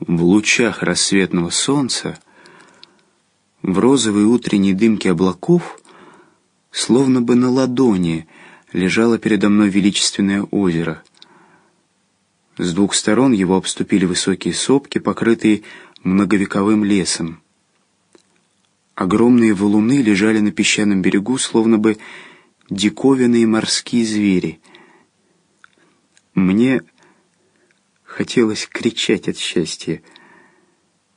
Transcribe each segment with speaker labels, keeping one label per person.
Speaker 1: В лучах рассветного солнца, в розовой утренней дымке облаков, словно бы на ладони лежало передо мной величественное озеро. С двух сторон его обступили высокие сопки, покрытые многовековым лесом. Огромные валуны лежали на песчаном берегу, словно бы диковинные морские звери. Мне хотелось кричать от счастья,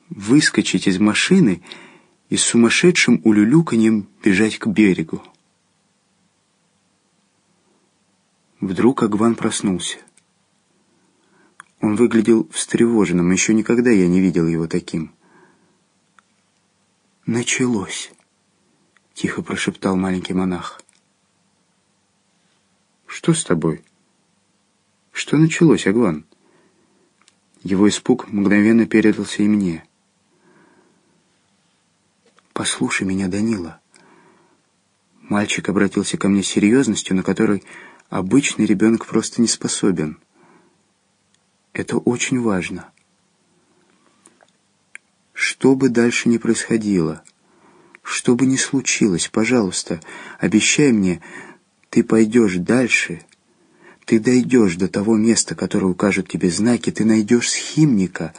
Speaker 1: выскочить из машины и с сумасшедшим улюлюканьем бежать к берегу. Вдруг Агван проснулся. Он выглядел встревоженным, еще никогда я не видел его таким. «Началось», — тихо прошептал маленький монах. «Что с тобой? Что началось, Агван?» Его испуг мгновенно передался и мне. «Послушай меня, Данила». Мальчик обратился ко мне с серьезностью, на которой обычный ребенок просто не способен. Это очень важно. Что бы дальше ни происходило, что бы ни случилось, пожалуйста, обещай мне, ты пойдешь дальше, ты дойдешь до того места, которое укажут тебе знаки, ты найдешь схимника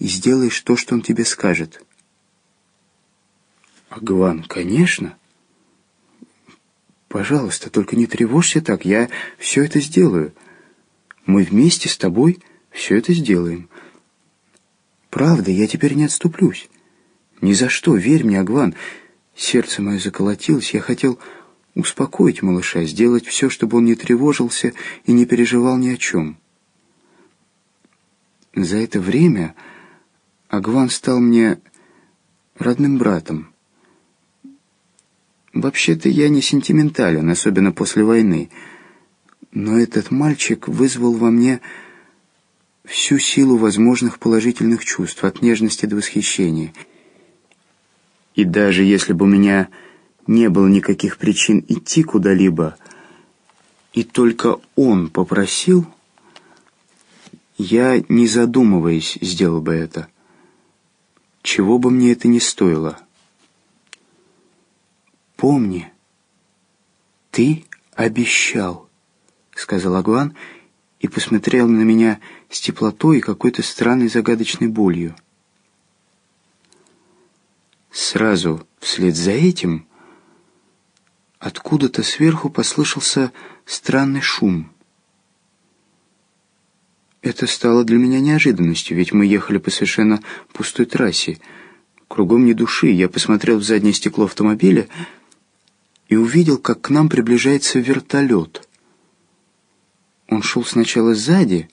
Speaker 1: и сделаешь то, что он тебе скажет. Агван, конечно. Пожалуйста, только не тревожься так, я все это сделаю. Мы вместе с тобой все это сделаем. Правда, я теперь не отступлюсь. Ни за что, верь мне, Агван. Сердце мое заколотилось, я хотел успокоить малыша, сделать все, чтобы он не тревожился и не переживал ни о чем. За это время Агван стал мне родным братом. Вообще-то я не сентиментален, особенно после войны, но этот мальчик вызвал во мне всю силу возможных положительных чувств, от нежности до восхищения. И даже если бы у меня не было никаких причин идти куда-либо, и только он попросил, я, не задумываясь, сделал бы это. Чего бы мне это ни стоило. «Помни, ты обещал», — сказал Агуан и посмотрел на меня с теплотой и какой-то странной загадочной болью. Сразу вслед за этим Откуда-то сверху послышался странный шум. Это стало для меня неожиданностью, ведь мы ехали по совершенно пустой трассе. Кругом ни души. Я посмотрел в заднее стекло автомобиля и увидел, как к нам приближается вертолет. Он шел сначала сзади,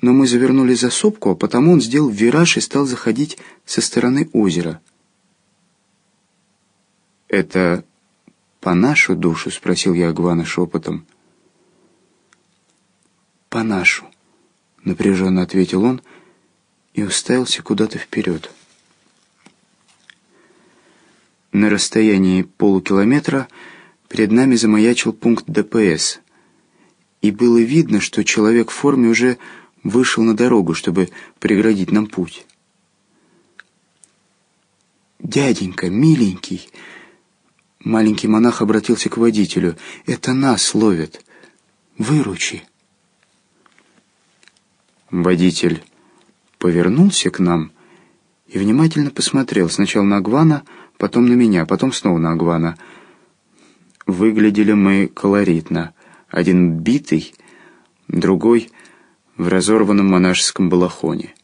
Speaker 1: но мы завернули за сопку, а потому он сделал вираж и стал заходить со стороны озера. «Это «По нашу душу?» — спросил я Агвана шепотом. «По нашу», — напряженно ответил он и уставился куда-то вперед. На расстоянии полукилометра перед нами замаячил пункт ДПС, и было видно, что человек в форме уже вышел на дорогу, чтобы преградить нам путь. «Дяденька, миленький!» Маленький монах обратился к водителю. «Это нас ловят. Выручи». Водитель повернулся к нам и внимательно посмотрел сначала на Агвана, потом на меня, потом снова на Агвана. Выглядели мы колоритно. Один битый, другой в разорванном монашеском балахоне.